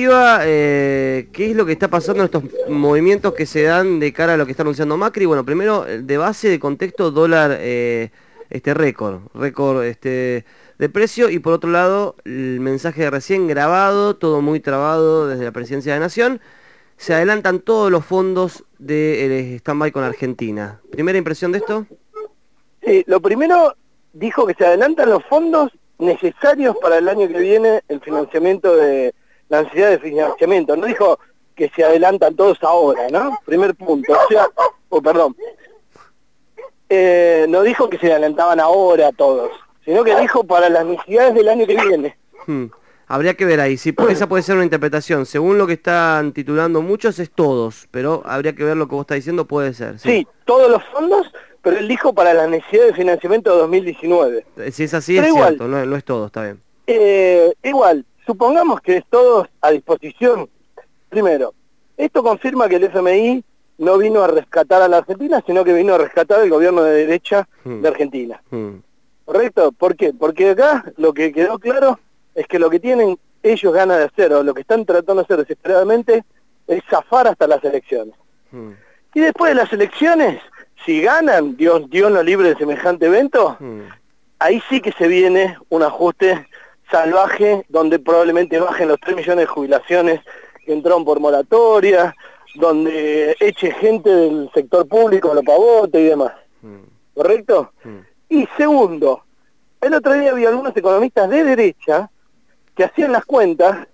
Eh, ¿Qué es lo que está pasando en estos movimientos que se dan de cara a lo que está anunciando Macri? Bueno, primero, de base de contexto, dólar eh, este récord, récord este, de precio, y por otro lado, el mensaje de recién grabado, todo muy trabado desde la Presidencia de Nación, se adelantan todos los fondos de stand-by con Argentina. ¿Primera impresión de esto? Sí, lo primero dijo que se adelantan los fondos necesarios para el año que viene el financiamiento de la necesidad de financiamiento. No dijo que se adelantan todos ahora, ¿no? Primer punto. O sea, oh, perdón. Eh, no dijo que se adelantaban ahora todos, sino que dijo para las necesidades del año que viene. Hmm. Habría que ver ahí, si esa puede ser una interpretación. Según lo que están titulando muchos es todos, pero habría que ver lo que vos estás diciendo, puede ser. Sí, todos los fondos, pero él dijo para las necesidades de financiamiento de 2019. Eh, si es así, es cierto, no, es todo, está bien. Eh, igual, supongamos que es todo a disposición. Primero, esto confirma que el FMI no vino a rescatar a la Argentina, sino que vino a rescatar el gobierno de derecha hmm. de Argentina. Hmm. ¿Correcto? ¿Por qué? Porque acá lo que quedó claro es que lo que tienen ellos ganas de hacer, o lo que están tratando de hacer desesperadamente, es zafar hasta las elecciones. Hmm. Y después de las elecciones, si ganan, Dios, Dios no libre de semejante evento, ahí sí que se viene un ajuste salvaje donde probablemente bajen los 3 millones de jubilaciones que entraron por moratoria, donde eche gente del sector público, lo pavote y demás. Mm. ¿Correcto? Mm. Y segundo, el otro día había algunos economistas de derecha que hacían las cuentas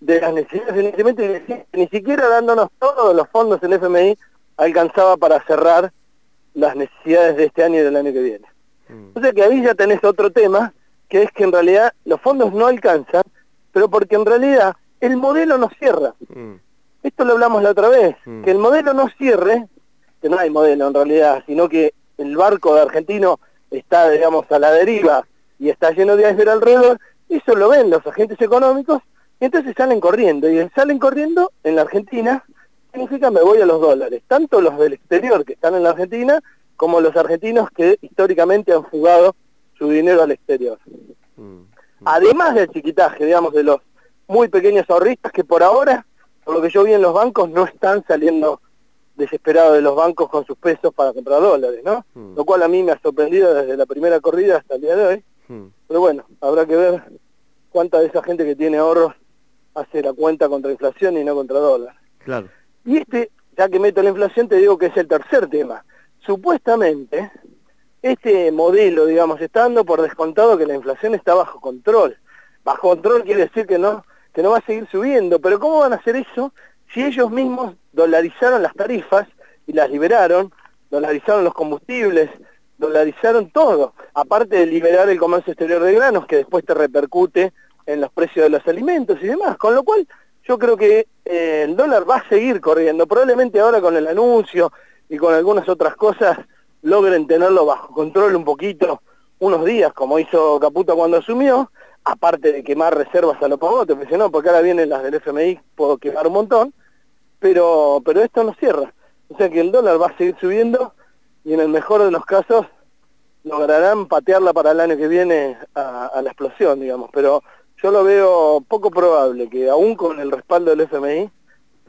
de las necesidades de financiamiento y decían que ni siquiera dándonos todos los fondos el FMI alcanzaba para cerrar las necesidades de este año y del año que viene. Mm. O sea que ahí ya tenés otro tema que es que en realidad los fondos no alcanzan, pero porque en realidad el modelo no cierra. Mm. Esto lo hablamos la otra vez, mm. que el modelo no cierre, que no hay modelo en realidad, sino que el barco de argentino está, digamos, a la deriva y está lleno de iceberg alrededor, eso lo ven los agentes económicos, y entonces salen corriendo, y salen corriendo en la Argentina, significa me voy a los dólares, tanto los del exterior que están en la Argentina, como los argentinos que históricamente han jugado su dinero al exterior. Mm. Además del chiquitaje, digamos, de los muy pequeños ahorristas que por ahora, por lo que yo vi en los bancos, no están saliendo desesperados de los bancos con sus pesos para comprar dólares, ¿no? Mm. Lo cual a mí me ha sorprendido desde la primera corrida hasta el día de hoy. Mm. Pero bueno, habrá que ver cuánta de esa gente que tiene ahorros hace la cuenta contra inflación y no contra dólar. Claro. Y este, ya que meto la inflación, te digo que es el tercer tema. Supuestamente, este modelo, digamos, estando por descontado que la inflación está bajo control. Bajo control quiere decir que no, que no va a seguir subiendo, pero ¿cómo van a hacer eso si ellos mismos dolarizaron las tarifas y las liberaron, dolarizaron los combustibles, dolarizaron todo, aparte de liberar el comercio exterior de granos, que después te repercute en los precios de los alimentos y demás, con lo cual yo creo que eh, el dólar va a seguir corriendo, probablemente ahora con el anuncio y con algunas otras cosas logren tenerlo bajo control un poquito, unos días, como hizo Caputo cuando asumió, aparte de quemar reservas a lo pavote, porque no, porque ahora vienen las del FMI, puedo quemar un montón, pero, pero esto no cierra. O sea que el dólar va a seguir subiendo y en el mejor de los casos lograrán patearla para el año que viene a, a la explosión, digamos, pero yo lo veo poco probable que aún con el respaldo del FMI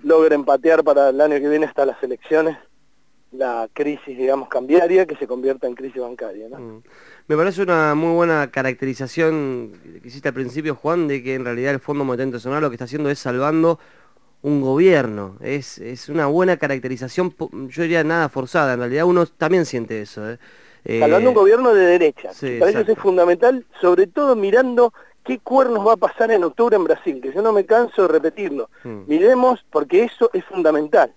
logren patear para el año que viene hasta las elecciones la crisis, digamos, cambiaria que se convierta en crisis bancaria. ¿no? Mm. Me parece una muy buena caracterización que hiciste al principio, Juan, de que en realidad el Fondo Monetario Internacional lo que está haciendo es salvando un gobierno. Es, es una buena caracterización, yo diría nada forzada, en realidad uno también siente eso. ¿eh? Salvando un eh, gobierno de derecha. Para eso es fundamental, sobre todo mirando qué cuernos va a pasar en octubre en Brasil, que yo no me canso de repetirlo. Mm. Miremos, porque eso es fundamental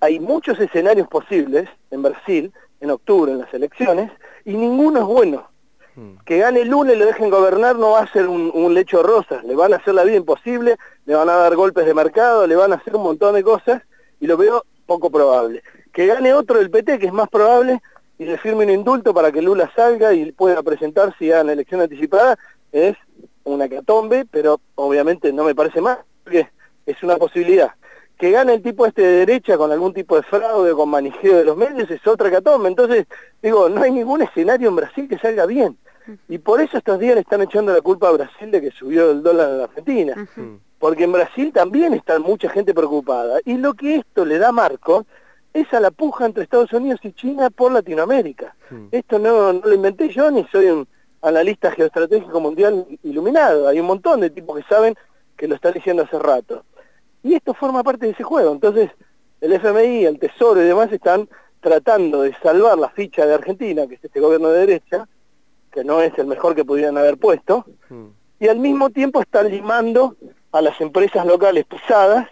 hay muchos escenarios posibles en Brasil, en octubre, en las elecciones, y ninguno es bueno. Hmm. Que gane Lula y lo dejen gobernar no va a ser un, lecho rosa, le van a hacer la vida imposible, le van a dar golpes de mercado, le van a hacer un montón de cosas, y lo veo poco probable. Que gane otro del PT, que es más probable, y le firme un indulto para que Lula salga y pueda presentarse ya en elección anticipada, es una catombe, pero obviamente no me parece más, porque es una posibilidad que gane el tipo este de derecha con algún tipo de fraude, con manijeo de los medios, es otra catoma. Entonces, digo, no hay ningún escenario en Brasil que salga bien. Y por eso estos días le están echando la culpa a Brasil de que subió el dólar en la Argentina. porque en Brasil también está mucha gente preocupada. Y lo que esto le da marco es a la puja entre Estados Unidos y China por Latinoamérica. Esto no, no lo inventé yo ni soy un analista geoestratégico mundial iluminado. Hay un montón de tipos que saben que lo están diciendo hace rato. Y esto forma parte de ese juego. Entonces, el FMI, el Tesoro y demás están tratando de salvar la ficha de Argentina, que es este gobierno de derecha, que no es el mejor que pudieran haber puesto, y al mismo tiempo están limando a las empresas locales pesadas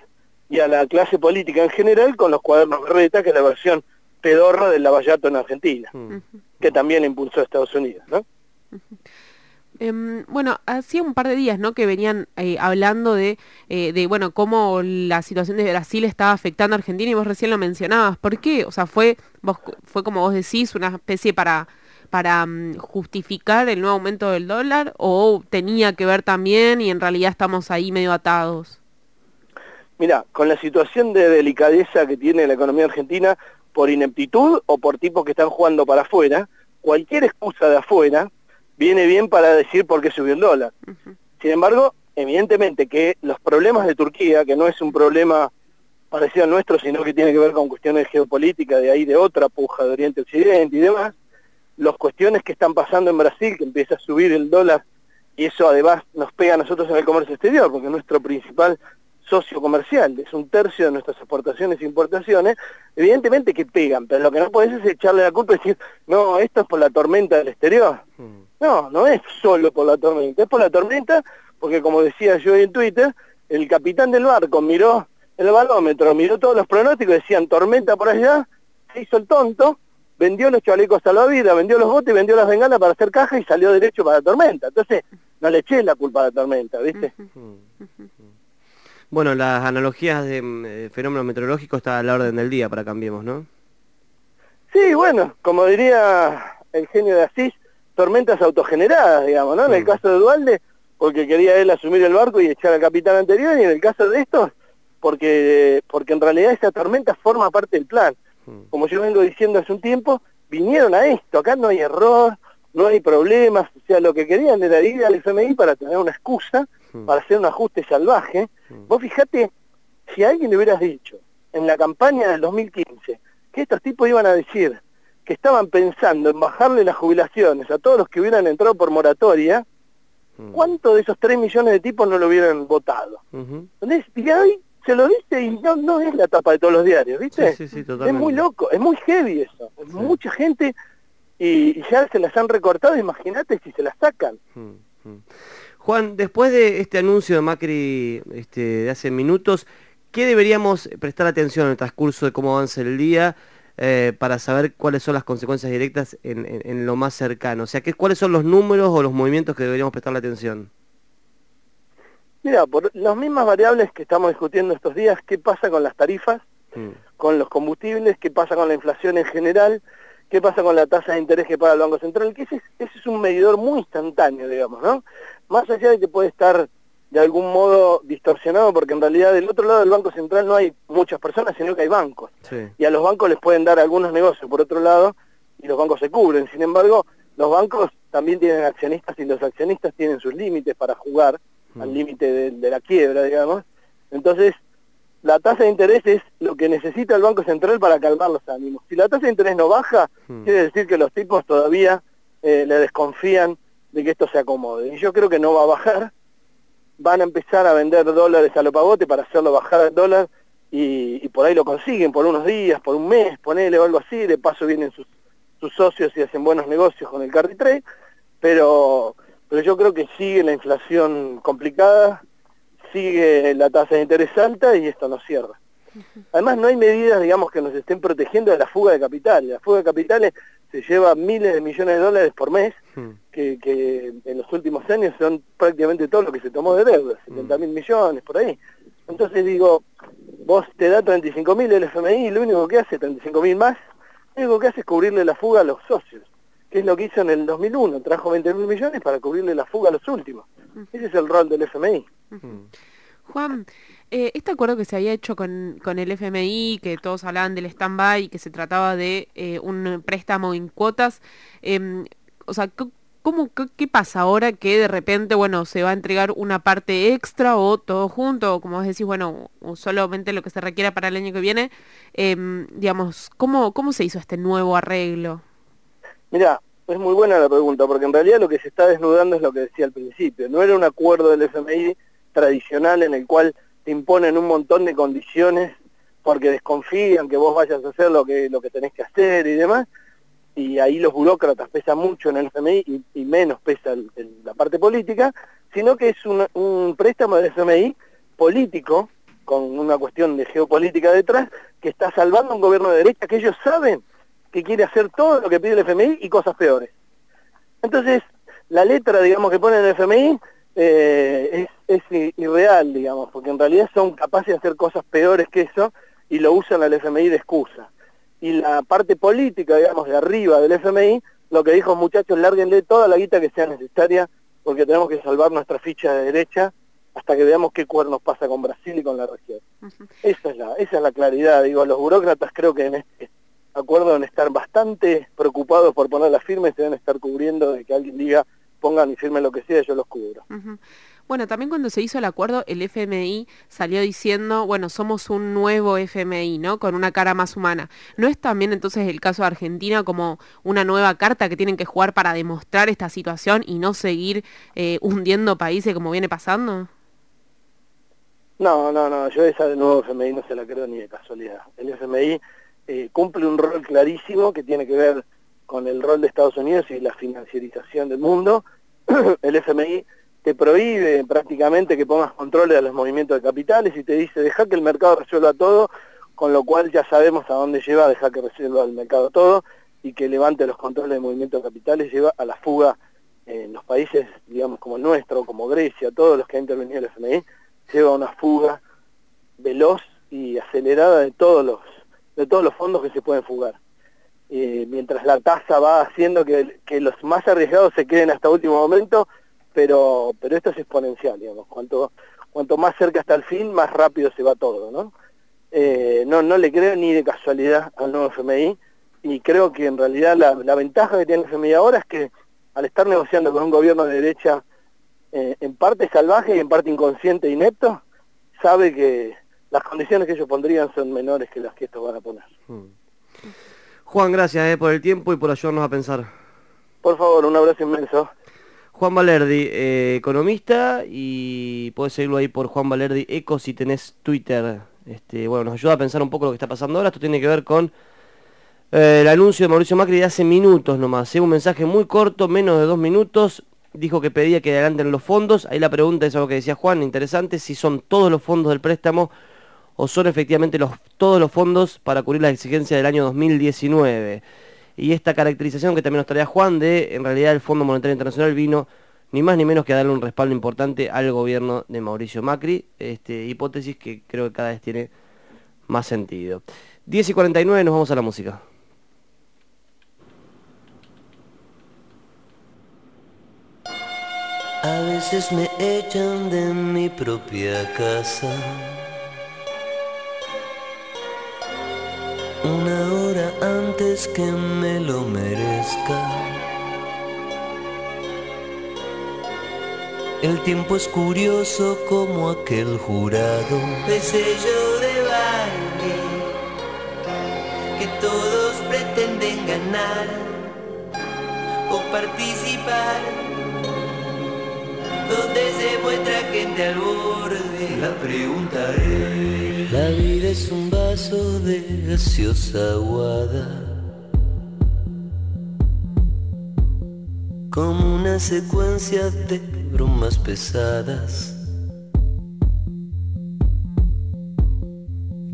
y a la clase política en general con los cuadernos Berreta, que es la versión pedorra del lavallato en Argentina, que también impulsó a Estados Unidos, ¿no? Em, bueno, hacía un par de días, ¿no? Que venían eh, hablando de, eh, de, bueno, cómo la situación de Brasil estaba afectando a Argentina y vos recién lo mencionabas. ¿Por qué? O sea, fue, vos, fue como vos decís, una especie para, para mm, justificar el nuevo aumento del dólar o tenía que ver también y en realidad estamos ahí medio atados. Mira, con la situación de delicadeza que tiene la economía argentina por ineptitud o por tipos que están jugando para afuera, cualquier excusa de afuera viene bien para decir por qué subió el dólar. Sin embargo, evidentemente que los problemas de Turquía, que no es un problema parecido al nuestro, sino que tiene que ver con cuestiones geopolíticas, de ahí de otra puja de Oriente-Occidente y demás, las cuestiones que están pasando en Brasil, que empieza a subir el dólar, y eso además nos pega a nosotros en el comercio exterior, porque nuestro principal socio comercial, es un tercio de nuestras exportaciones e importaciones, evidentemente que pegan, pero lo que no puedes es echarle la culpa y decir, no, esto es por la tormenta del exterior. Mm. No, no es solo por la tormenta, es por la tormenta porque como decía yo en Twitter, el capitán del barco miró el balómetro, miró todos los pronósticos, decían tormenta por allá, se hizo el tonto, vendió los chalecos vida, vendió los botes, vendió las bengalas para hacer caja y salió derecho para la tormenta. Entonces, no le eché la culpa a la tormenta, ¿viste? Bueno, las analogías de mm, fenómenos meteorológicos están a la orden del día para Cambiemos, ¿no? Sí, bueno, como diría el genio de Asís, tormentas autogeneradas, digamos, ¿no? En el caso de Dualde, porque quería él asumir el barco y echar al capitán anterior, y en el caso de estos, porque, porque en realidad esa tormenta forma parte del plan. Como yo vengo diciendo hace un tiempo, vinieron a esto, acá no hay error, no hay problemas, o sea, lo que querían era ir al FMI para tener una excusa, para hacer un ajuste salvaje. Vos fijate, si a alguien le hubieras dicho en la campaña del 2015 que estos tipos iban a decir que estaban pensando en bajarle las jubilaciones a todos los que hubieran entrado por moratoria, ¿cuántos de esos 3 millones de tipos no lo hubieran votado? Entonces, y hoy se lo dice y no, no es la tapa de todos los diarios, ¿viste? es muy loco, es muy heavy eso. Mucha gente y, ya se las han recortado, imagínate si se las sacan. Mm, mm. Juan, después de este anuncio de Macri este, de hace minutos, ¿qué deberíamos prestar atención en el transcurso de cómo avanza el día eh, para saber cuáles son las consecuencias directas en, lo más cercano? O sea, ¿qué, ¿cuáles son los números o los movimientos que deberíamos prestarle atención? Mira, por las mismas variables que estamos discutiendo estos días, ¿qué pasa con las tarifas, mm. con los combustibles, qué pasa con la inflación en general, qué pasa con la tasa de interés que paga el Banco Central? Que ese, ese es un medidor muy instantáneo, digamos, ¿no? Más allá de que puede estar de algún modo distorsionado, porque en realidad del otro lado del Banco Central no hay muchas personas, sino que hay bancos. Y a los bancos les pueden dar algunos negocios por otro lado, y los bancos se cubren. Sin embargo, los bancos también tienen accionistas y los accionistas tienen sus límites para jugar al límite de, la quiebra, digamos. Entonces, la tasa de interés es lo que necesita el Banco Central para calmar los ánimos. Si la tasa de interés no baja, quiere decir que los tipos todavía eh, le desconfían de que esto se acomode. Y yo creo que no va a bajar. Van a empezar a vender dólares a lo pavote para hacerlo bajar el dólar y, por ahí lo consiguen por unos días, por un mes, ponele o algo así. De paso vienen sus, sus socios y hacen buenos negocios con el carry trade. Pero pero yo creo que sigue la inflación complicada, sigue la tasa de interés alta y esto no cierra. Además no hay medidas, digamos, que nos estén protegiendo de la fuga de capitales. La fuga de capitales se lleva miles de millones de dólares por mes, hmm. que, en los últimos años son prácticamente todo lo que se tomó de deuda, 70 hmm. mil millones, por ahí. Entonces digo, vos te da 35 mil el FMI y lo único que hace, 35 mil más, lo único que hace es cubrirle la fuga a los socios que es lo que hizo en el 2001, trajo 20 mil millones para cubrirle la fuga a los últimos. Ese es el rol del FMI. Juan, eh, este acuerdo que se había hecho con, con el FMI, que todos hablaban del stand-by, que se trataba de eh, un préstamo en cuotas, em, o sea, ¿cómo, qué, pasa ahora que de repente, bueno, se va a entregar una parte extra o todo junto, o como vos decís, bueno, solamente lo que se requiera para el año que viene? Em, digamos, ¿cómo, ¿cómo se hizo este nuevo arreglo? Mira, es muy buena la pregunta, porque en realidad lo que se está desnudando es lo que decía al principio. No era un acuerdo del FMI tradicional en el cual te imponen un montón de condiciones porque desconfían que vos vayas a hacer lo que, lo que tenés que hacer y demás, y ahí los burócratas pesan mucho en el FMI y, menos pesa en la parte política, sino que es un, préstamo del FMI político, con una cuestión de geopolítica detrás, que está salvando un gobierno de derecha que ellos saben que quiere hacer todo lo que pide el FMI y cosas peores. Entonces, la letra, digamos, que pone el FMI eh, es, es, irreal, digamos, porque en realidad son capaces de hacer cosas peores que eso y lo usan al FMI de excusa. Y la parte política, digamos, de arriba del FMI, lo que dijo muchachos, lárguenle toda la guita que sea necesaria, porque tenemos que salvar nuestra ficha de derecha hasta que veamos qué cuernos pasa con Brasil y con la región. esa, es la, esa es la claridad, digo, los burócratas creo que en este acuerdo deben estar bastante preocupados por poner la firma y se deben estar cubriendo de que alguien diga pongan y firmen lo que sea, yo los cubro. Bueno, también cuando se hizo el acuerdo, el FMI salió diciendo, bueno, somos un nuevo FMI, ¿no? Con una cara más humana. ¿No es también entonces el caso de Argentina como una nueva carta que tienen que jugar para demostrar esta situación y no seguir eh, hundiendo países como viene pasando? No, no, no, yo esa de nuevo FMI no se la creo ni de casualidad. El FMI eh, cumple un rol clarísimo que tiene que ver con el rol de Estados Unidos y la financiarización del mundo. el FMI te prohíbe prácticamente que pongas controles a los movimientos de capitales y te dice deja que el mercado resuelva todo, con lo cual ya sabemos a dónde lleva, deja que resuelva el mercado todo y que levante los controles de movimiento de capitales, lleva a la fuga en los países, digamos, como el nuestro, como Grecia, todos los que han intervenido el FMI, lleva a una fuga veloz y acelerada de todos los, de todos los fondos que se pueden fugar. Eh, mientras la tasa va haciendo que, los más arriesgados se queden hasta último momento, pero, pero esto es exponencial, digamos, cuanto, cuanto más cerca está el fin, más rápido se va todo, ¿no? Eh, no, no le creo ni de casualidad al nuevo FMI y creo que en realidad la, ventaja que tiene el FMI ahora es que al estar negociando con un gobierno de derecha eh, en parte salvaje y en parte inconsciente e inepto, sabe que las condiciones que ellos pondrían son menores que las que estos van a poner. Hmm. Juan, gracias eh, por el tiempo y por ayudarnos a pensar. Por favor, un abrazo inmenso. Juan Valerdi, eh, economista, y puedes seguirlo ahí por Juan Valerdi Eco si tenés Twitter. Este, bueno, nos ayuda a pensar un poco lo que está pasando ahora. Esto tiene que ver con eh, el anuncio de Mauricio Macri de hace minutos nomás. ¿eh? Un mensaje muy corto, menos de dos minutos. Dijo que pedía que adelanten los fondos. Ahí la pregunta es algo que decía Juan, interesante, si son todos los fondos del préstamo o son efectivamente los, todos los fondos para cubrir las exigencias del año 2019 y esta caracterización que también nos traía Juan de, en realidad el Fondo Monetario Internacional vino ni más ni menos que a darle un respaldo importante al gobierno de Mauricio Macri, este, hipótesis que creo que cada vez tiene más sentido. 10 y 49 nos vamos a la música. A veces me echan de mi propia casa una hora antes que me lo merezca. El tiempo es curioso como aquel jurado de sello de baile que todos pretenden ganar o participar donde se muestra gente al borde. La pregunta es: la vida es un vaso de gaseosa aguada. Como una secuencia de bromas pesadas.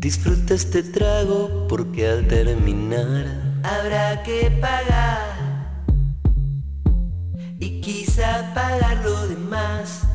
Disfruta este trago porque al terminar habrá que pagar y quizá pagar lo demás.